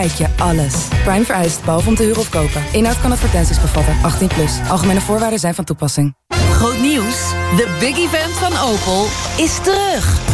kijk je alles. Prime vereist, behalve om te huren of kopen. Inhoud kan advertenties bevatten. 18 plus. Algemene voorwaarden zijn van toepassing. Groot nieuws. De big event van Opel is terug.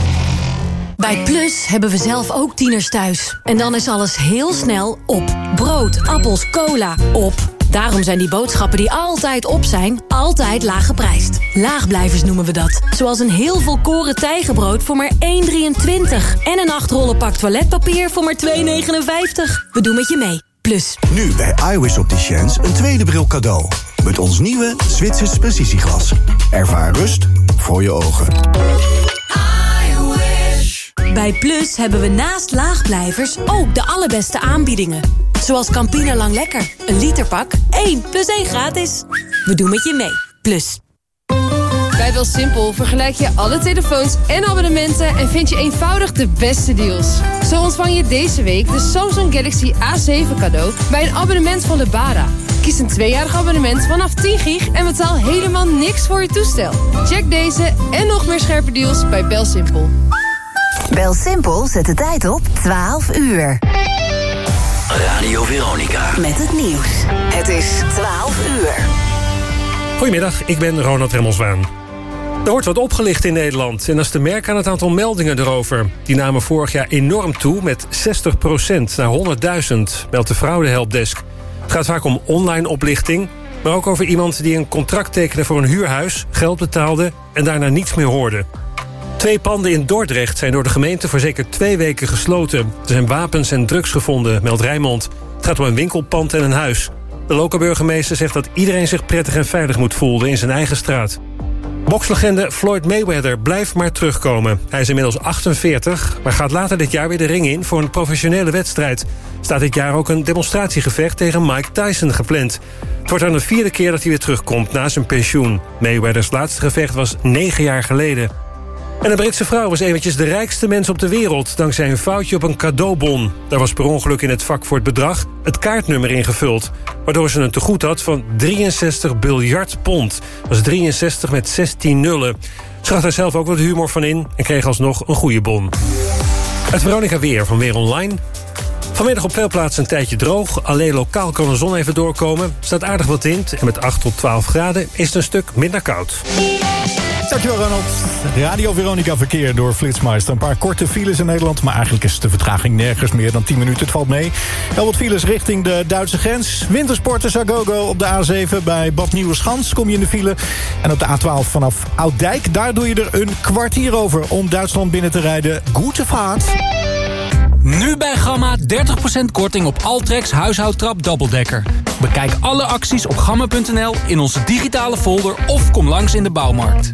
Bij Plus hebben we zelf ook tieners thuis. En dan is alles heel snel op. Brood, appels, cola, op. Daarom zijn die boodschappen die altijd op zijn, altijd laag geprijsd. Laagblijvers noemen we dat. Zoals een heel volkoren tijgenbrood voor maar 1,23. En een 8 rollen pak toiletpapier voor maar 2,59. We doen met je mee. Plus. Nu bij iWis Opticians een tweede bril cadeau. Met ons nieuwe Zwitsers precisieglas. Ervaar rust voor je ogen. Bij Plus hebben we naast laagblijvers ook de allerbeste aanbiedingen. Zoals Campina Lang Lekker. Een literpak, 1 plus 1 gratis. We doen met je mee. Plus. Bij BelSimpel vergelijk je alle telefoons en abonnementen... en vind je eenvoudig de beste deals. Zo ontvang je deze week de Samsung Galaxy A7 cadeau... bij een abonnement van Lebara. Kies een tweejarig abonnement vanaf 10 gig... en betaal helemaal niks voor je toestel. Check deze en nog meer scherpe deals bij BelSimpel. BelSimpel zet de tijd op 12 uur. Radio Veronica. Met het nieuws. Het is 12 uur. Goedemiddag, ik ben Ronald Remmelswaan. Er wordt wat opgelicht in Nederland en dat is te merken aan het aantal meldingen erover. Die namen vorig jaar enorm toe met 60% naar 100.000, meldt de fraudehelpdesk. Het gaat vaak om online oplichting, maar ook over iemand die een contract tekende voor een huurhuis, geld betaalde en daarna niets meer hoorde. Twee panden in Dordrecht zijn door de gemeente voor zeker twee weken gesloten. Er zijn wapens en drugs gevonden, meldt Rijnmond. Het gaat om een winkelpand en een huis. De lokale burgemeester zegt dat iedereen zich prettig en veilig moet voelen in zijn eigen straat. Bokslegende Floyd Mayweather blijft maar terugkomen. Hij is inmiddels 48, maar gaat later dit jaar weer de ring in... voor een professionele wedstrijd. Staat dit jaar ook een demonstratiegevecht tegen Mike Tyson gepland. Het wordt dan de vierde keer dat hij weer terugkomt na zijn pensioen. Mayweathers laatste gevecht was negen jaar geleden. En een Britse vrouw was eventjes de rijkste mens op de wereld... dankzij een foutje op een cadeaubon. Daar was per ongeluk in het vak voor het bedrag het kaartnummer ingevuld... waardoor ze een tegoed had van 63 biljard pond. Dat was 63 met 16 nullen. Ze had er zelf ook wat humor van in en kreeg alsnog een goede bon. Het Veronica Weer van Weer Online... Vanmiddag op veel plaatsen een tijdje droog. Alleen lokaal kan de zon even doorkomen. Staat aardig wat wind en met 8 tot 12 graden is het een stuk minder koud. Dankjewel Ronald. Radio Veronica verkeer door Flitsmeister. Een paar korte files in Nederland, maar eigenlijk is de vertraging nergens meer dan 10 minuten. Het valt mee. Heel wat files richting de Duitse grens. Wintersporters Agogo op de A7 bij Bad Nieuweschans kom je in de file. En op de A12 vanaf Ouddijk, daar doe je er een kwartier over om Duitsland binnen te rijden. Goede vaart. Nu bij Gamma 30% korting op Altrex huishoudtrap dubbeldekker. Bekijk alle acties op gamma.nl in onze digitale folder of kom langs in de bouwmarkt.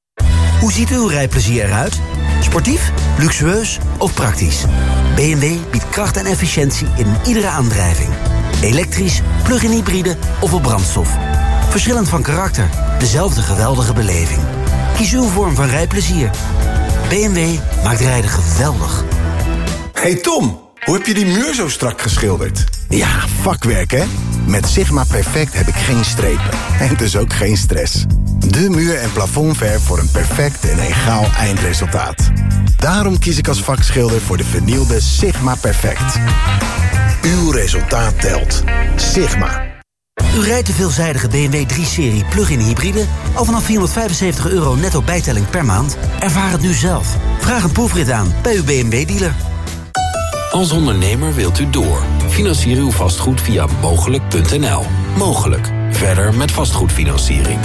Hoe ziet uw rijplezier eruit? Sportief, luxueus of praktisch? BMW biedt kracht en efficiëntie in iedere aandrijving. Elektrisch, plug-in hybride of op brandstof. Verschillend van karakter, dezelfde geweldige beleving. Kies uw vorm van rijplezier. BMW maakt rijden geweldig. Hey Tom, hoe heb je die muur zo strak geschilderd? Ja, vakwerk hè? Met Sigma Perfect heb ik geen strepen. En dus ook geen stress. De muur- en plafondverf voor een perfect en egaal eindresultaat. Daarom kies ik als vakschilder voor de vernielde Sigma Perfect. Uw resultaat telt. Sigma. U rijdt de veelzijdige BMW 3-serie plug-in hybride... al vanaf 475 euro netto bijtelling per maand? Ervaar het nu zelf. Vraag een proefrit aan bij uw BMW-dealer. Als ondernemer wilt u door. Financier uw vastgoed via mogelijk.nl. Mogelijk. Verder met vastgoedfinanciering.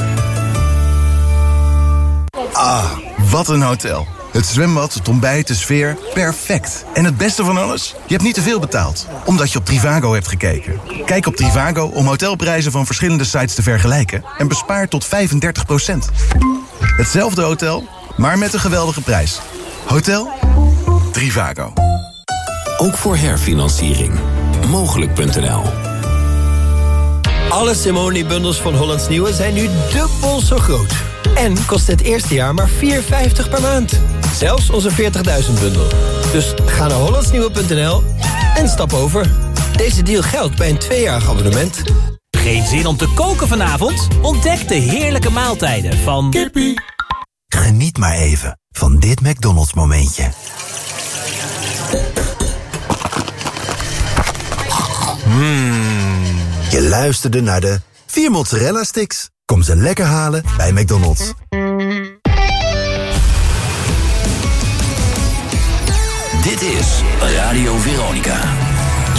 Ah, wat een hotel. Het zwembad, het ontbijt, de sfeer, perfect. En het beste van alles? Je hebt niet te veel betaald, omdat je op Trivago hebt gekeken. Kijk op Trivago om hotelprijzen van verschillende sites te vergelijken... en bespaar tot 35% Hetzelfde hotel, maar met een geweldige prijs. Hotel Trivago. Ook voor herfinanciering. Mogelijk.nl Alle Simone-bundels van Hollands Nieuwe zijn nu dubbel zo groot. En kost het eerste jaar maar 4,50 per maand. Zelfs onze 40.000-bundel. Dus ga naar hollandsnieuwe.nl en stap over. Deze deal geldt bij een tweejarig abonnement. Geen zin om te koken vanavond? Ontdek de heerlijke maaltijden van... Kippie. Geniet maar even van dit McDonald's momentje. Mmm. Je luisterde naar de 4 mozzarella sticks. Kom ze lekker halen bij McDonald's. Dit is Radio Veronica.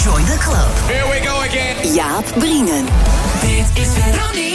Join the club. Here we go again. Jaap Brienen. Dit is Veronica.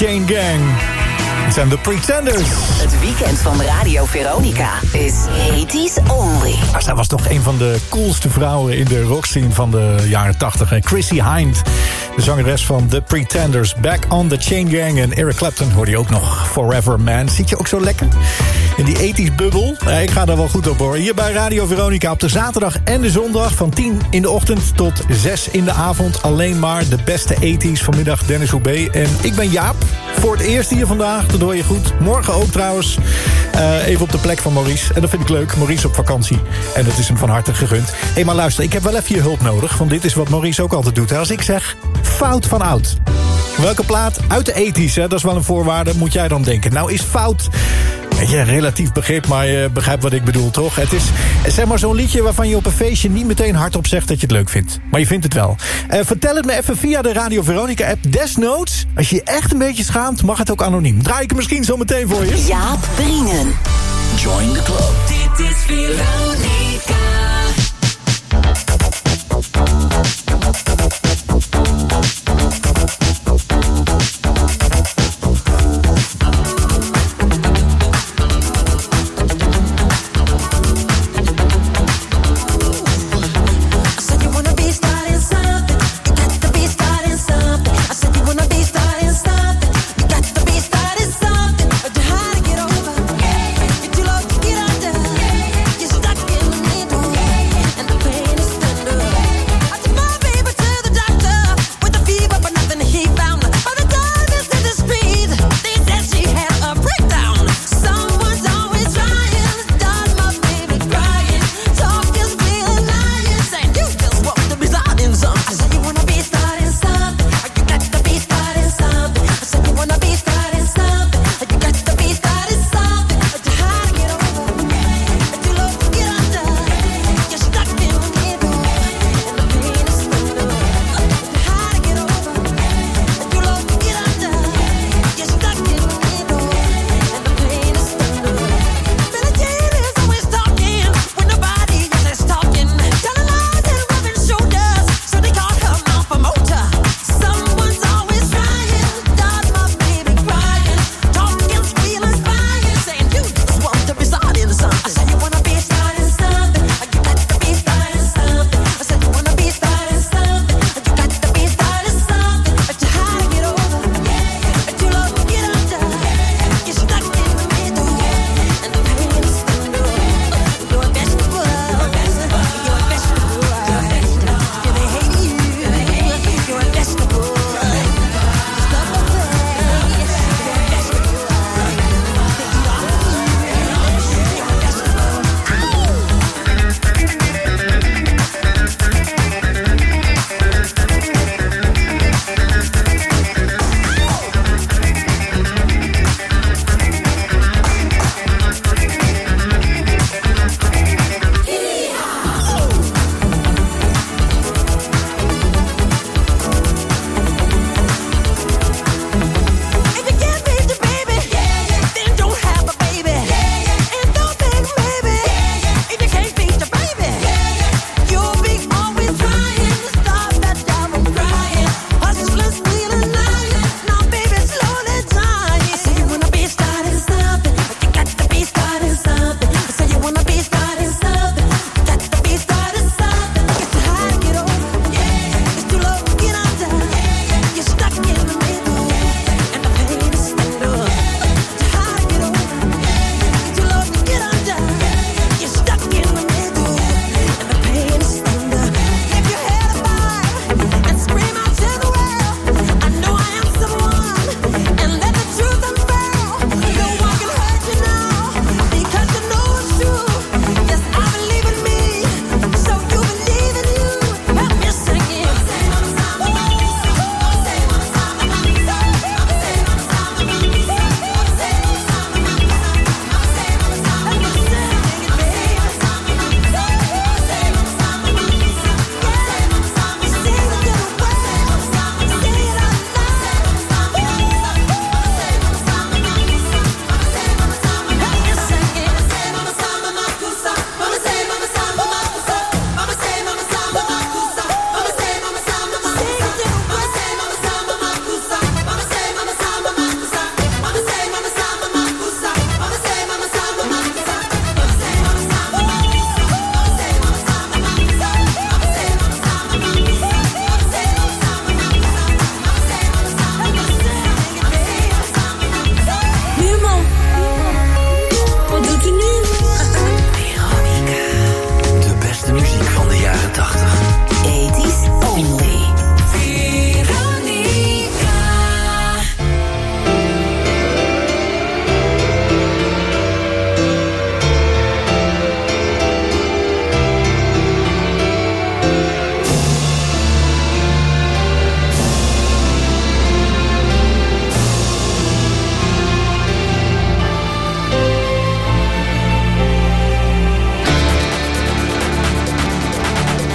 Chain Gang. Het zijn de Pretenders. Het weekend van Radio Veronica is 80s only. Maar zij was toch een van de coolste vrouwen in de rockscene van de jaren 80. hè? Chrissy Hind, de zangeres van The Pretenders. Back on the Chain Gang. En Eric Clapton hoorde je ook nog. Forever Man. Zit je ook zo lekker? In die 80s bubbel? Ik ga daar wel goed op hoor. Hier bij Radio Veronica op de zaterdag en de zondag... van 10 in de ochtend tot 6 in de avond. Alleen maar de beste 80s. Vanmiddag Dennis Hoebe. En ik ben Jaap. Voor het eerst hier vandaag. Dat hoor je goed. Morgen ook trouwens. Eh, even op de plek van Maurice. En dat vind ik leuk. Maurice op vakantie. En dat is hem van harte gegund. Hé, maar luister. Ik heb wel even je hulp nodig. Want dit is wat Maurice ook altijd doet. hè. Als ik zeg fout van oud. Welke plaat uit de 80s, hè, dat is wel een voorwaarde, moet jij dan denken. Nou is fout, weet je, relatief begrip, maar je begrijpt wat ik bedoel, toch? Het is zeg maar zo'n liedje waarvan je op een feestje niet meteen hardop zegt dat je het leuk vindt. Maar je vindt het wel. Eh, vertel het me even via de Radio Veronica app. Desnoods, als je je echt een beetje schaamt, mag het ook anoniem. Draai ik hem misschien zo meteen voor je. Jaap Dringen. Join the club. Dit is Veronica.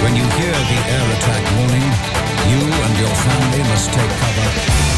When you hear the air attack warning, you and your family must take cover.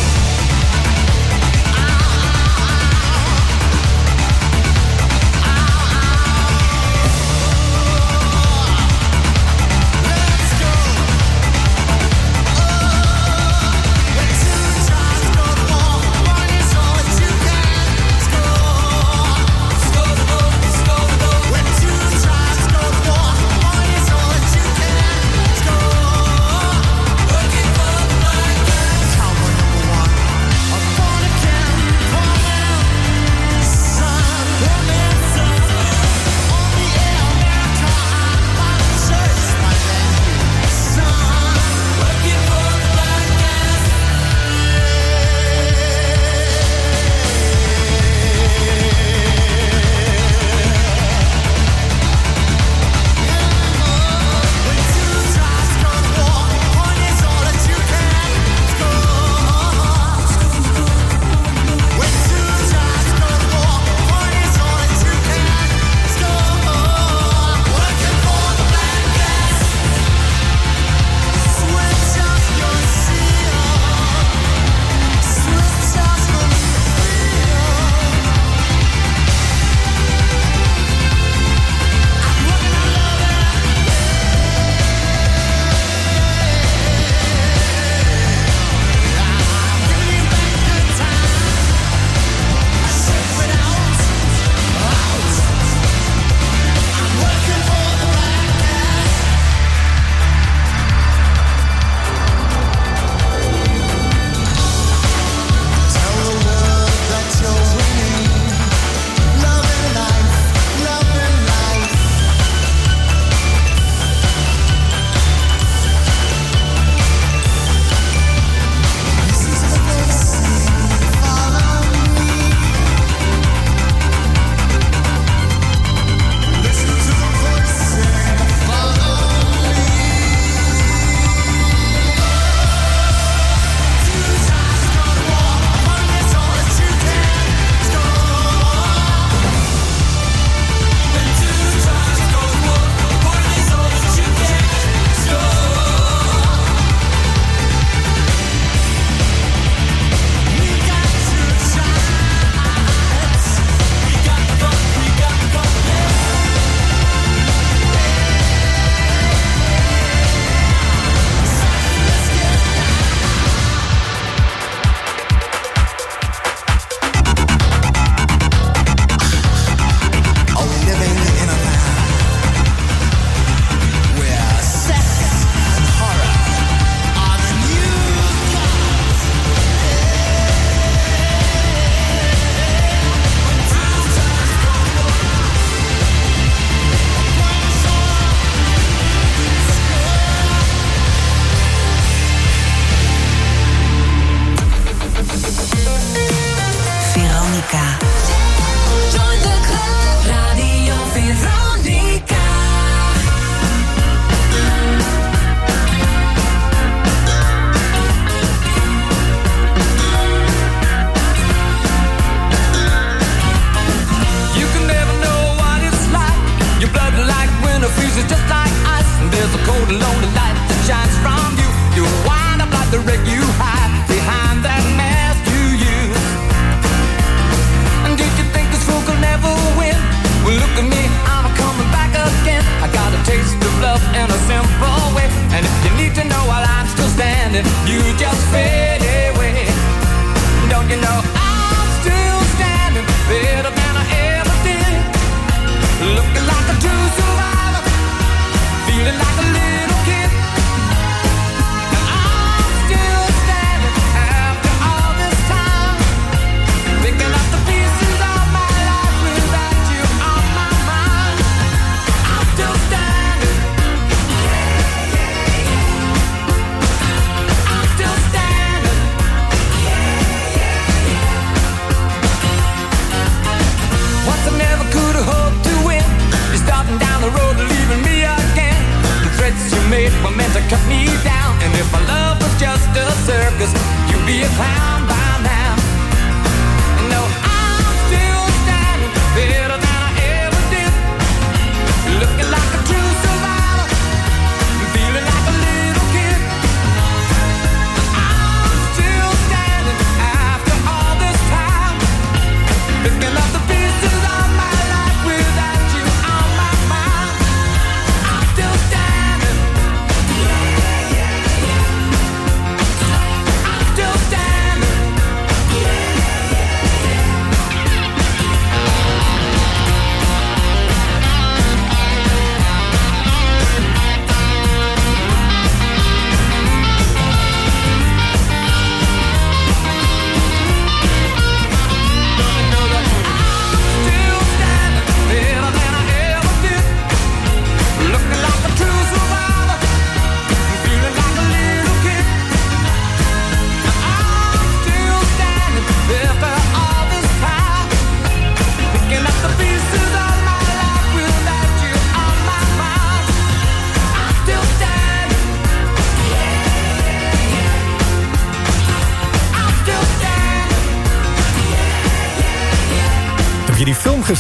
lonely light that shines from you. You wind up like the wreck you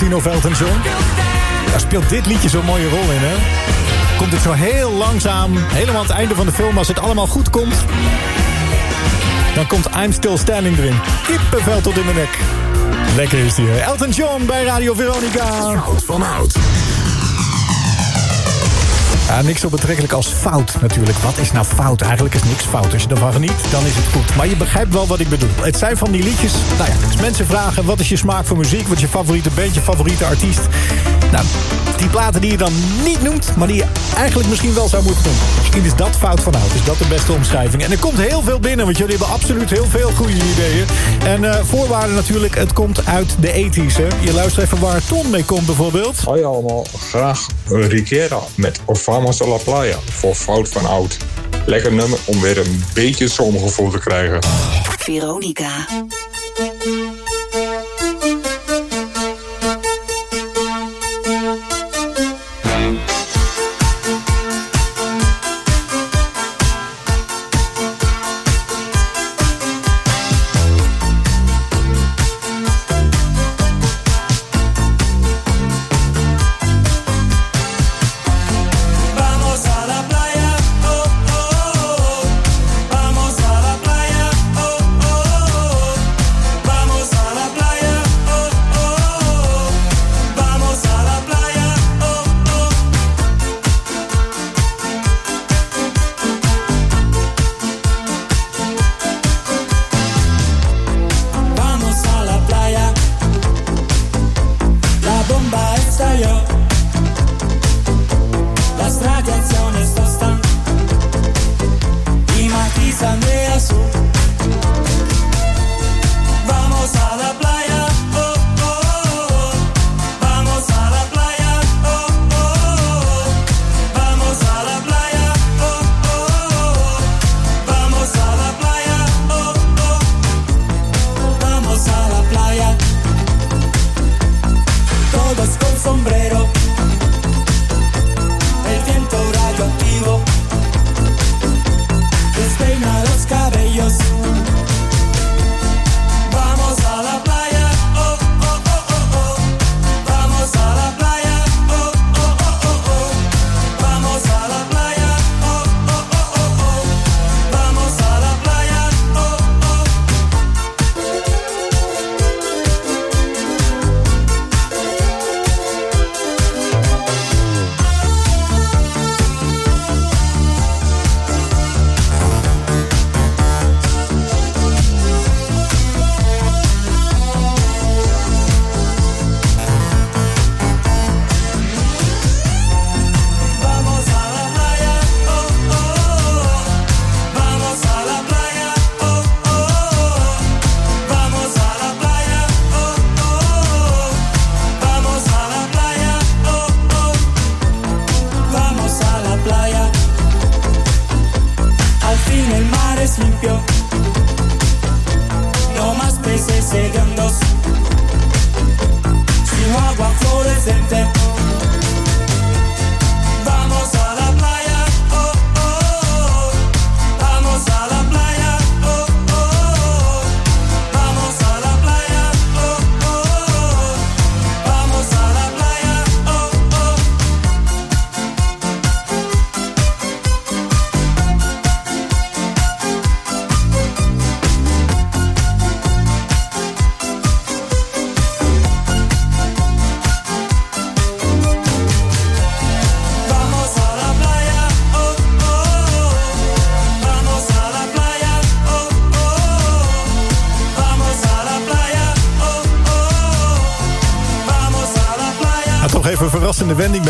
Elton John? Daar speelt dit liedje zo'n mooie rol in, hè? Komt het zo heel langzaam, helemaal aan het einde van de film... als het allemaal goed komt... dan komt I'm Still Standing erin. Kippenvel tot in de nek. Lekker is die, hè? Elton John bij Radio Veronica. Fout van oud. Ja, niks zo betrekkelijk als fout natuurlijk. Wat is nou fout? Eigenlijk is niks fout. Als je ervan geniet, dan is het goed. Maar je begrijpt wel wat ik bedoel. Het zijn van die liedjes... Nou ja, als mensen vragen... wat is je smaak voor muziek? Wat is je favoriete band? Je favoriete artiest? Nou, die platen die je dan niet noemt... maar die je eigenlijk misschien wel zou moeten doen. Misschien is dat fout van oud. Is dat de beste omschrijving? En er komt heel veel binnen... want jullie hebben absoluut heel veel goede ideeën. En eh, voorwaarden natuurlijk... het komt uit de ethisch. Hè? Je luistert even waar Ton mee komt bijvoorbeeld. Hoi allemaal, graag een Riquera met Vamos a la Playa voor Fout van Oud. Lekker nummer om weer een beetje zomergevoel te krijgen. Veronica.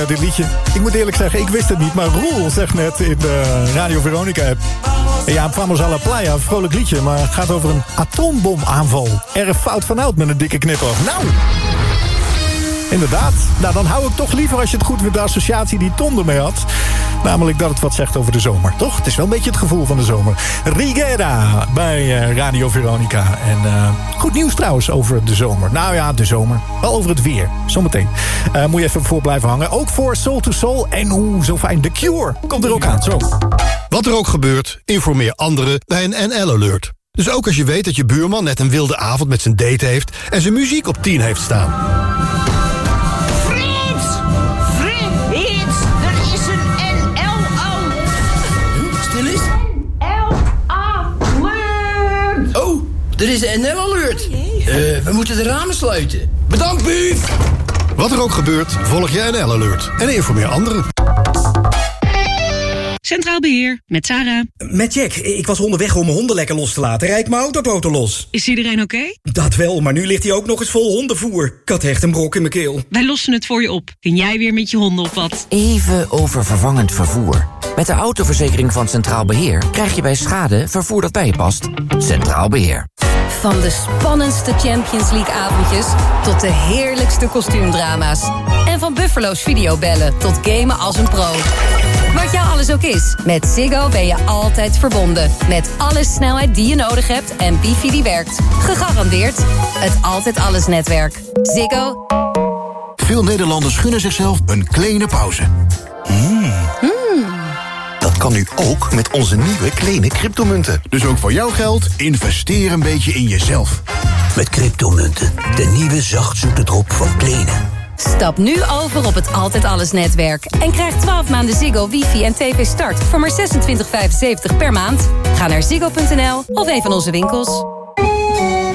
Dit liedje. Ik moet eerlijk zeggen, ik wist het niet. Maar Roel zegt net in de Radio Veronica-app... Ja, Vamos a la Playa, vrolijk liedje... maar het gaat over een atoombomaanval. Erg fout oud met een dikke knipoog. Nou, inderdaad. Nou, dan hou ik toch liever als je het goed vindt... de associatie die Ton ermee had. Namelijk dat het wat zegt over de zomer, toch? Het is wel een beetje het gevoel van de zomer. Rigera bij eh, Radio Veronica. En eh, goed nieuws trouwens over de zomer. Nou ja, de zomer. Wel over het weer. Zometeen. Eh, moet je even voor blijven hangen. Ook voor Soul to Soul. En hoe zo fijn. The Cure komt er ook aan. Zo. Wat er ook gebeurt, informeer anderen bij een NL-alert. Dus ook als je weet dat je buurman net een wilde avond met zijn date heeft... en zijn muziek op 10 heeft staan. Er is een NL-alert. Eh, we moeten de ramen sluiten. Bedankt, buuf. Wat er ook gebeurt, volg je NL Alert. En informeer anderen. Centraal Beheer, met Sarah. Met Jack. Ik was onderweg om mijn honden lekker los te laten. Rijd mijn autoboten los. Is iedereen oké? Dat wel, maar nu ligt hij ook nog eens vol hondenvoer. Ik had echt een brok in mijn keel. Wij lossen het voor je op. Kun jij weer met je honden op wat? Even over vervangend vervoer. Met de autoverzekering van Centraal Beheer krijg je bij schade vervoer dat bij je past. Centraal Beheer. Van de spannendste Champions League avondjes tot de heerlijkste kostuumdrama's. En van Buffalo's videobellen tot gamen als een pro. Wat jou alles ook is, met Ziggo ben je altijd verbonden. Met alle snelheid die je nodig hebt en wifi die werkt. Gegarandeerd het Altijd Alles netwerk. Ziggo. Veel Nederlanders gunnen zichzelf een kleine pauze. Hmm. Dat kan nu ook met onze nieuwe kleine cryptomunten. Dus ook voor jouw geld, investeer een beetje in jezelf. Met cryptomunten, de nieuwe zachtzoete drop van Kleene. Stap nu over op het Altijd Alles netwerk. En krijg 12 maanden Ziggo, wifi en tv start voor maar 26,75 per maand. Ga naar ziggo.nl of een van onze winkels.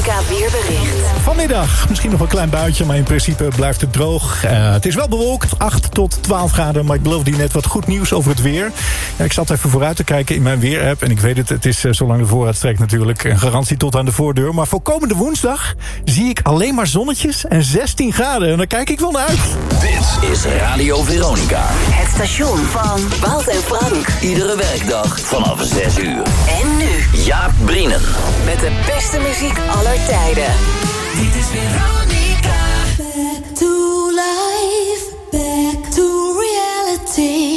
Weerbericht. Vanmiddag misschien nog een klein buitje, maar in principe blijft het droog. Eh, het is wel bewolkt, 8 tot 12 graden, maar ik beloofde je net wat goed nieuws over het weer. Ja, ik zat even vooruit te kijken in mijn weerapp en ik weet het, het is uh, zolang de voorraad strekt natuurlijk een garantie tot aan de voordeur. Maar voor komende woensdag zie ik alleen maar zonnetjes en 16 graden en daar kijk ik wel naar uit. Dit is Radio Veronica. Het station van Wout en Frank. Iedere werkdag vanaf 6 uur. En nu Jaap Brienen. met de beste muziek aller tijden. Dit is Veronica. Back to life, back to reality.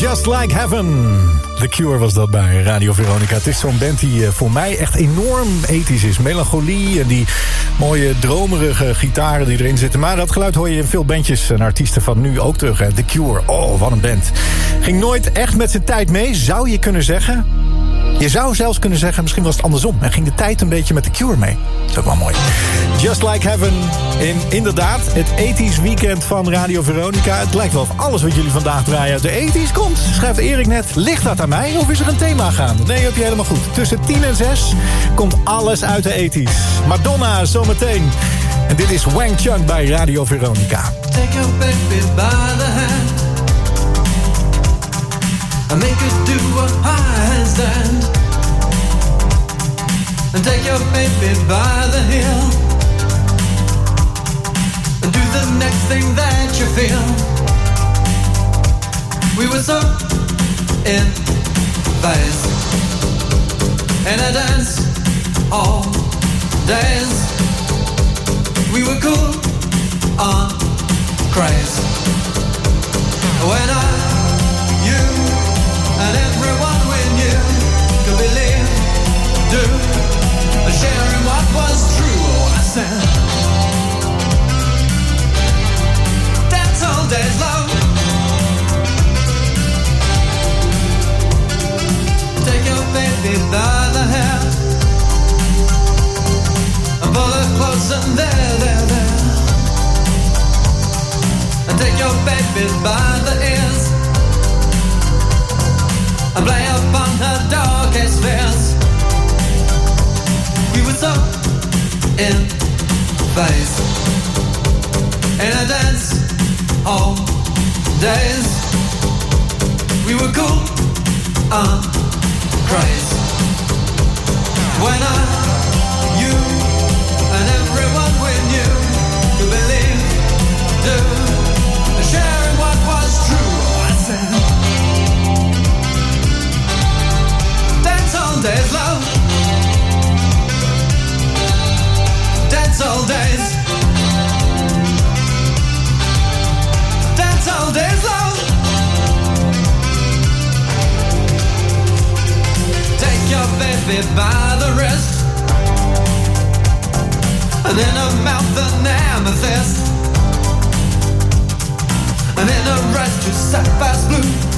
Just Like Heaven. The Cure was dat bij Radio Veronica. Het is zo'n band die eh, voor mij echt enorm ethisch is. Melancholie en die mooie dromerige gitaren die erin zitten. Maar dat geluid hoor je in veel bandjes en artiesten van nu ook terug. Hè. The Cure, oh wat een band. Ging nooit echt met zijn tijd mee, zou je kunnen zeggen. Je zou zelfs kunnen zeggen, misschien was het andersom. En ging de tijd een beetje met The Cure mee. Dat is ook wel mooi. Just Like Heaven. In, inderdaad, het ethisch weekend van Radio Veronica. Het lijkt wel of alles wat jullie vandaag draaien uit de ethisch komt. Schrijft Erik net, ligt dat aan mij of is er een thema gaan? Nee, heb je helemaal goed. Tussen 10 en 6 komt alles uit de ethisch. Madonna zometeen. En dit is Wang Chung bij Radio Veronica. Take your baby by the hand and make her do a handstand. And take your baby by the heel and do the next thing that you feel. We were so in phase in a dance all days. We were cool on craze. When I, and everyone we knew could believe, do, sharing what was true. I said, that's all days love. Take your baby by the hair and pull there, there, there. And take your by the and play upon her darkest fears. We were so in phase in a dance all days. We were cool on craze when I, you, days, love. Dance all days. Dance all days, love. Take your baby by the wrist and in her mouth an amethyst And in her eyes just sapphire blue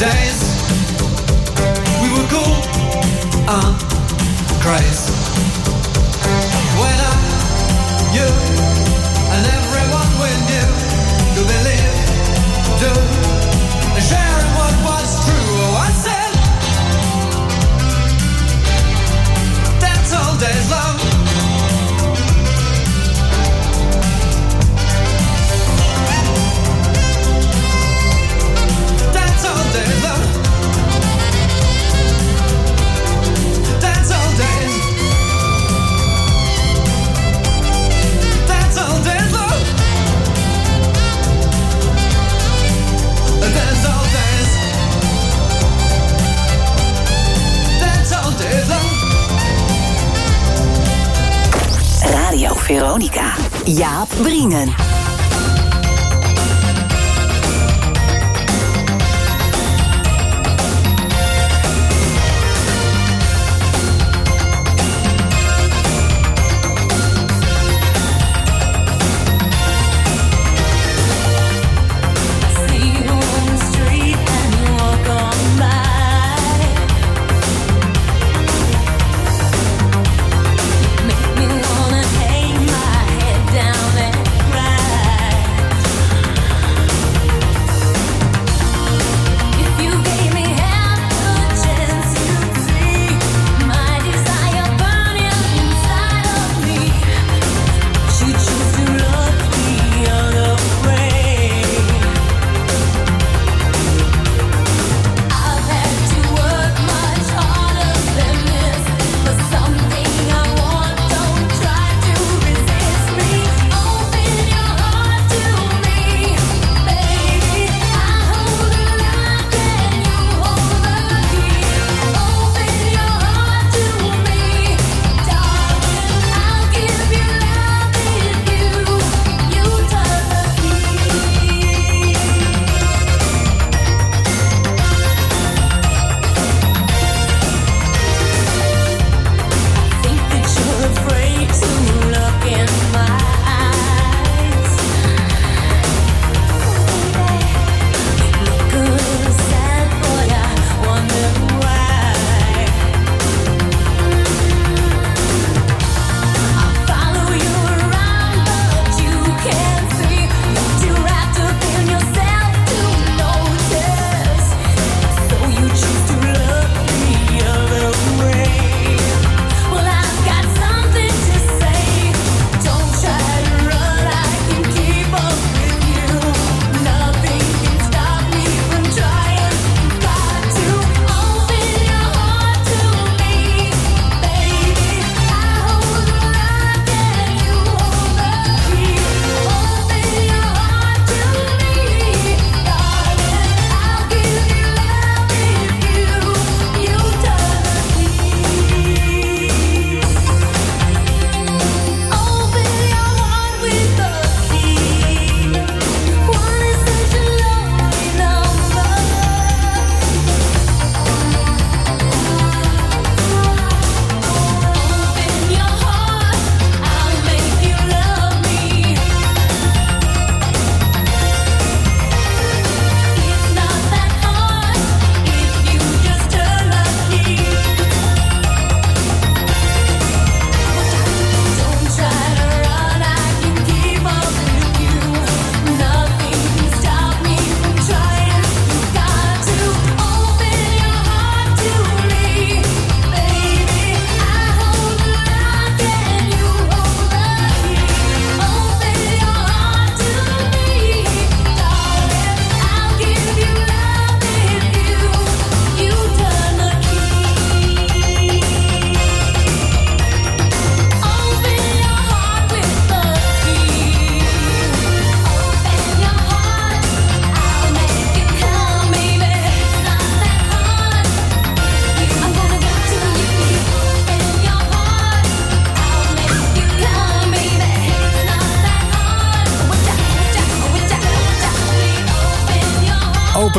days. We were cool on craze. When I, you, and everyone we knew could believe, do, and sharing what was true. Oh, I said, that's all days love.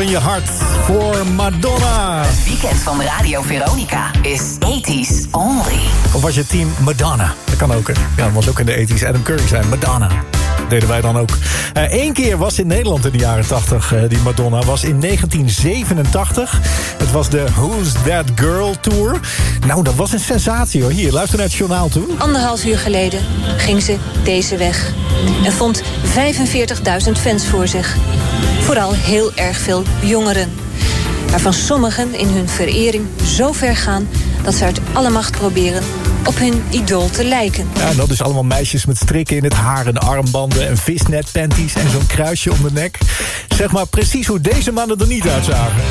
Open je hart voor Madonna. Het weekend van Radio Veronica is 80s only. Of was je team Madonna? Dat kan ook. hè? Ja, dat was ook in de 80s. Adam Curry zijn Madonna. Deden wij dan ook. Eén keer was in Nederland in de jaren 80 die Madonna. Was in 1987. Het was de Who's That Girl Tour. Nou, dat was een sensatie hoor. Hier, luister naar het journaal toe. Anderhalf uur geleden ging ze deze weg. En vond 45.000 fans voor zich. Vooral heel erg veel jongeren. Waarvan sommigen in hun verering zo ver gaan... dat ze uit alle macht proberen op hun idool te lijken. Ja, dat is allemaal meisjes met strikken in het haar en armbanden... en visnet panties en zo'n kruisje om de nek. Zeg maar precies hoe deze mannen er niet uitzagen.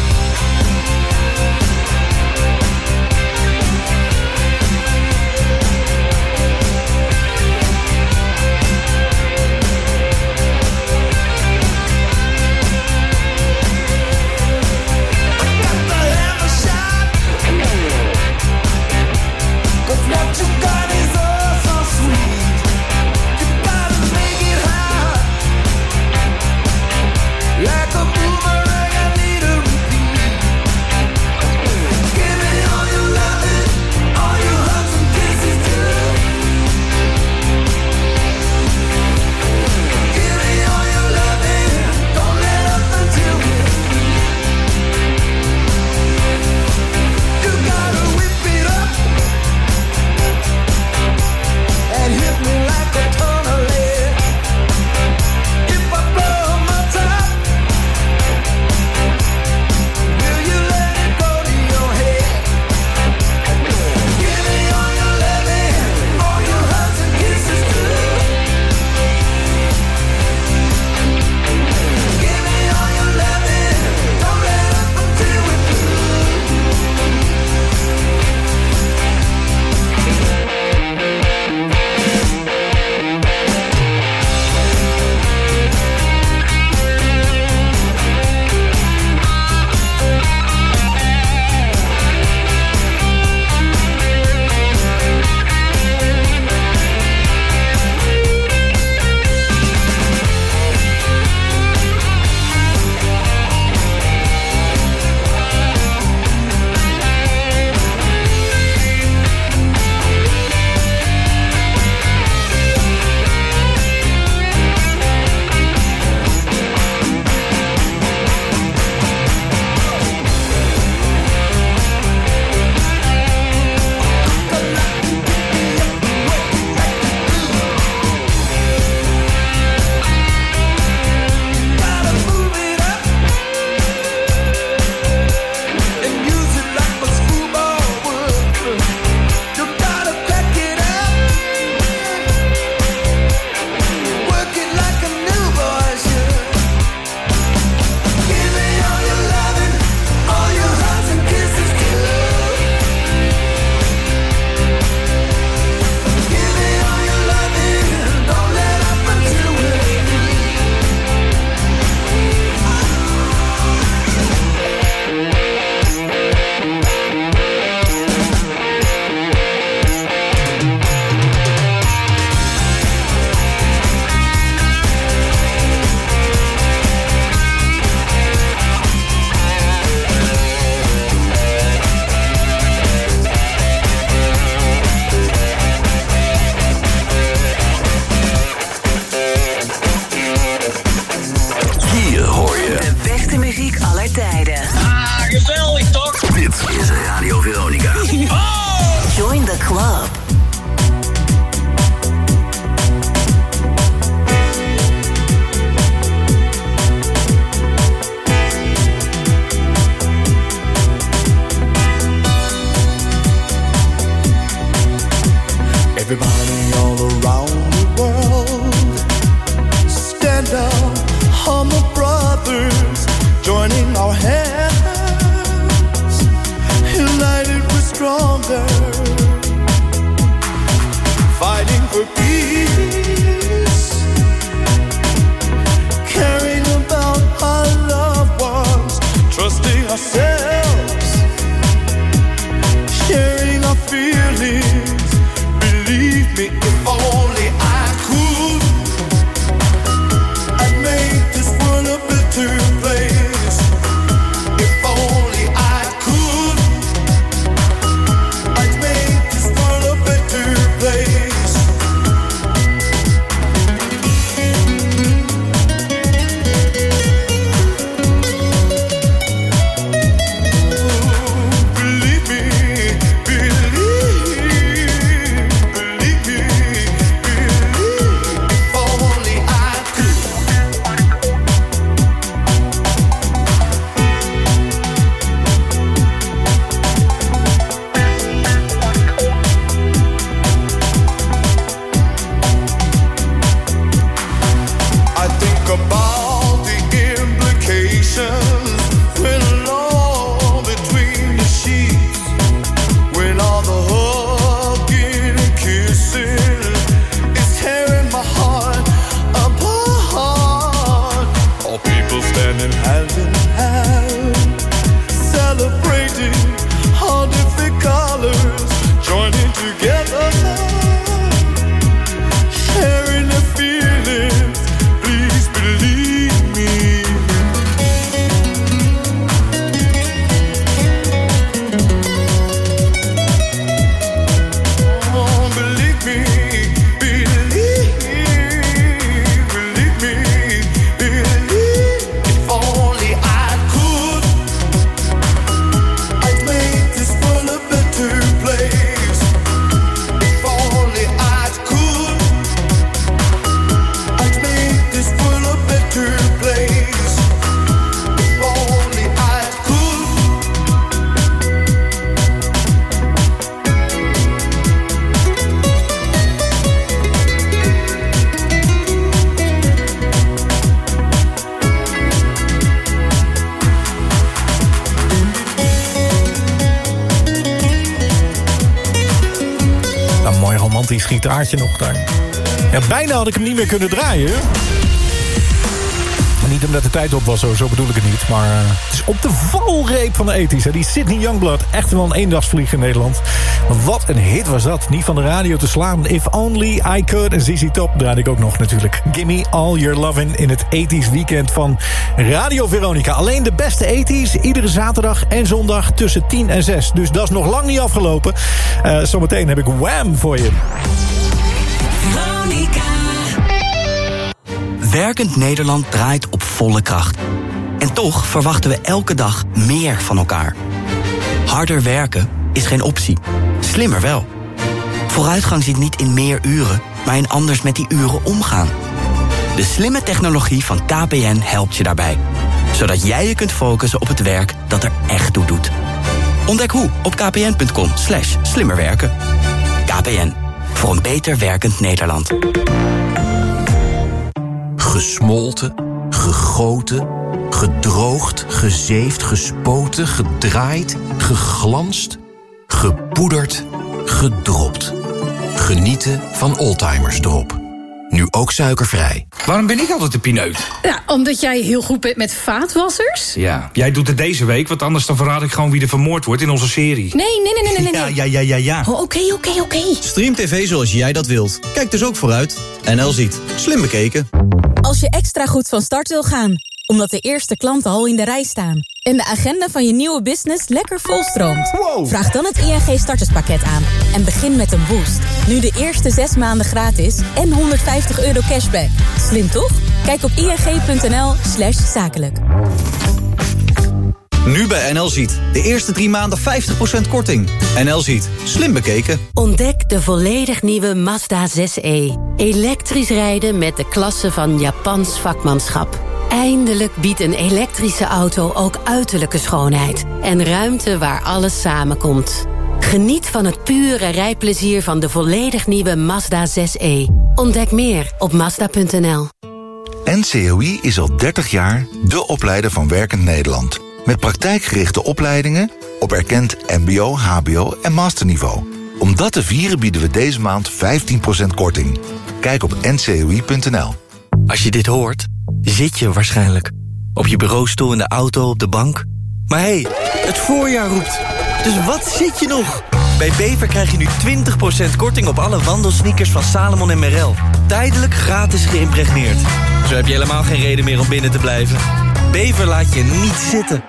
Romantisch gitaartje nog daar. Bijna had ik hem niet meer kunnen draaien. Niet omdat de tijd op was, zo, bedoel ik het niet. Maar eh, het is op de valreep van de ethisch. Die Sydney Youngblood, echt wel een eendagsvlieg in Nederland. Wat een hit was dat. Niet van de radio te slaan. If Only I Could. En ZZ Top draaide ik ook nog natuurlijk. Gimme All Your Lovin' in het ethisch weekend van Radio Veronica. Alleen de beste ethisch. Iedere zaterdag en zondag tussen 10 en 6. Dus dat is nog lang niet afgelopen. Eh, zometeen heb ik Wham voor je. Werkend Nederland draait op volle kracht. En toch verwachten we elke dag meer van elkaar. Harder werken is geen optie. Slimmer wel. Vooruitgang zit niet in meer uren, maar in anders met die uren omgaan. De slimme technologie van KPN helpt je daarbij. Zodat jij je kunt focussen op het werk dat er echt toe doet. Ontdek hoe op kpn.com slash slimmerwerken. KPN, voor een beter werkend Nederland. Gesmolten, gegoten, gedroogd, gezeefd, gespoten, gedraaid, geglanst, gepoederd, gedropt. Genieten van Oldtimers Drop. Nu ook suikervrij. Waarom ben ik altijd de pineut? Ja, omdat jij heel goed bent met vaatwassers? Ja, jij doet het deze week, want anders dan verraad ik gewoon wie er vermoord wordt in onze serie. Nee, nee, nee, nee, nee. nee. Ja, ja, ja, ja. Oh, Oké, oké, oké. Stream TV zoals jij dat wilt. Kijk dus ook vooruit. NL ziet. Slim bekeken. Als je extra goed van start wil gaan, omdat de eerste klanten al in de rij staan... en de agenda van je nieuwe business lekker volstroomt... vraag dan het ING starterspakket aan en begin met een boost. Nu de eerste zes maanden gratis en 150 euro cashback. Slim toch? Kijk op ing.nl slash zakelijk. Nu bij NL Ziet. De eerste drie maanden 50% korting. NL Ziet. Slim bekeken. Ontdek de volledig nieuwe Mazda 6e. Elektrisch rijden met de klasse van Japans vakmanschap. Eindelijk biedt een elektrische auto ook uiterlijke schoonheid. En ruimte waar alles samenkomt. Geniet van het pure rijplezier van de volledig nieuwe Mazda 6e. Ontdek meer op Mazda.nl. NCOI is al 30 jaar de opleider van Werkend Nederland. Met praktijkgerichte opleidingen op erkend mbo, hbo en masterniveau. Om dat te vieren bieden we deze maand 15% korting. Kijk op ncoi.nl. Als je dit hoort, zit je waarschijnlijk. Op je bureaustoel, in de auto, op de bank. Maar hé, hey, het voorjaar roept. Dus wat zit je nog? Bij Bever krijg je nu 20% korting op alle wandelsneakers van Salomon en Merrell. Tijdelijk gratis geïmpregneerd. Zo heb je helemaal geen reden meer om binnen te blijven. Bever laat je niet zitten.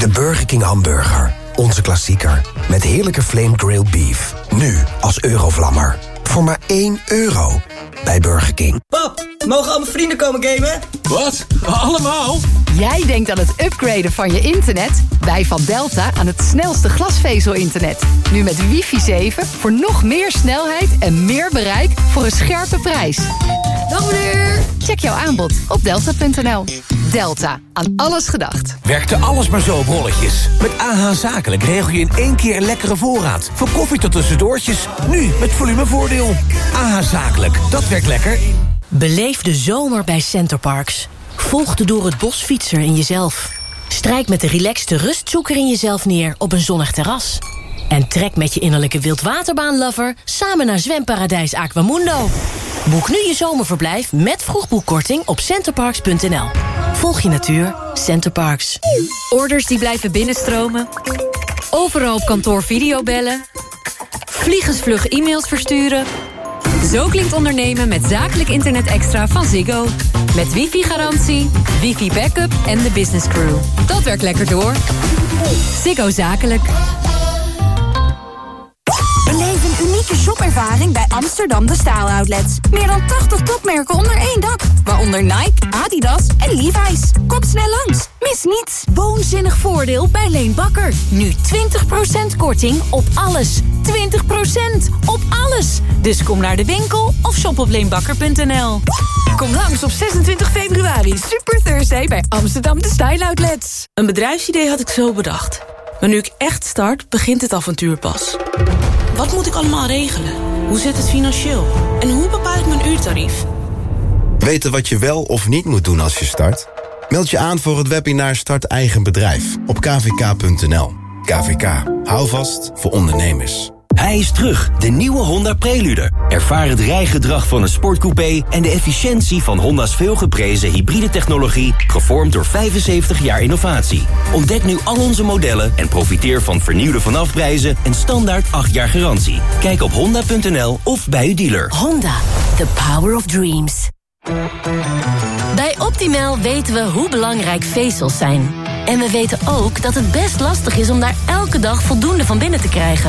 De Burger King hamburger. Onze klassieker. Met heerlijke flame grilled beef. Nu als eurovlammer. Voor maar 1 euro. Bij Burger King. Pap, mogen al mijn vrienden komen gamen? Wat? Allemaal? Jij denkt aan het upgraden van je internet? Wij van Delta aan het snelste glasvezel-internet. Nu met wifi 7 voor nog meer snelheid en meer bereik voor een scherpe prijs. Check jouw aanbod op delta.nl. Delta, aan alles gedacht. Werkte alles maar zo op rolletjes. Met AH Zakelijk regel je in één keer een lekkere voorraad. Van koffie tot tussendoortjes. Nu met volumevoordeel. AH Zakelijk, dat werkt lekker. Beleef de zomer bij Centerparks. Volg de door het bos fietser in jezelf. Strijk met de relaxte rustzoeker in jezelf neer op een zonnig terras. En trek met je innerlijke wildwaterbaanlover samen naar zwemparadijs Aquamundo. Boek nu je zomerverblijf met vroegboekkorting op centerparks.nl. Volg je natuur, Centerparks. Orders die blijven binnenstromen. Overal op kantoor videobellen. Vliegensvlug e-mails versturen. Zo klinkt ondernemen met zakelijk internet extra van Ziggo. Met wifi-garantie, wifi-backup en de business crew. Dat werkt lekker door. Ziggo Zakelijk. Unieke shopervaring bij Amsterdam De Staal Outlets. Meer dan 80 topmerken onder één dak. Waaronder Nike, Adidas en Levi's. Kom snel langs. Mis niets. Woonzinnig voordeel bij Leen Bakker. Nu 20% korting op alles. 20% op alles. Dus kom naar de winkel of shop op leenbakker.nl. Kom langs op 26 februari. Super Thursday bij Amsterdam De Style Outlets. Een bedrijfsidee had ik zo bedacht. Maar nu ik echt start, begint het avontuur pas. Wat moet ik allemaal regelen? Hoe zit het financieel? En hoe bepaal ik mijn uurtarief? Weten wat je wel of niet moet doen als je start? Meld je aan voor het webinar Start Eigen Bedrijf op kvk.nl. KVK, hou vast voor ondernemers. Hij is terug, de nieuwe Honda Prelude. Ervaar het rijgedrag van een sportcoupé en de efficiëntie van Honda's veelgeprezen hybride technologie, gevormd door 75 jaar innovatie. Ontdek nu al onze modellen en profiteer van vernieuwde vanafprijzen en standaard 8 jaar garantie. Kijk op honda.nl of bij uw dealer. Honda, the power of dreams. Bij Optimal weten we hoe belangrijk vezels zijn. En we weten ook dat het best lastig is om daar elke dag voldoende van binnen te krijgen.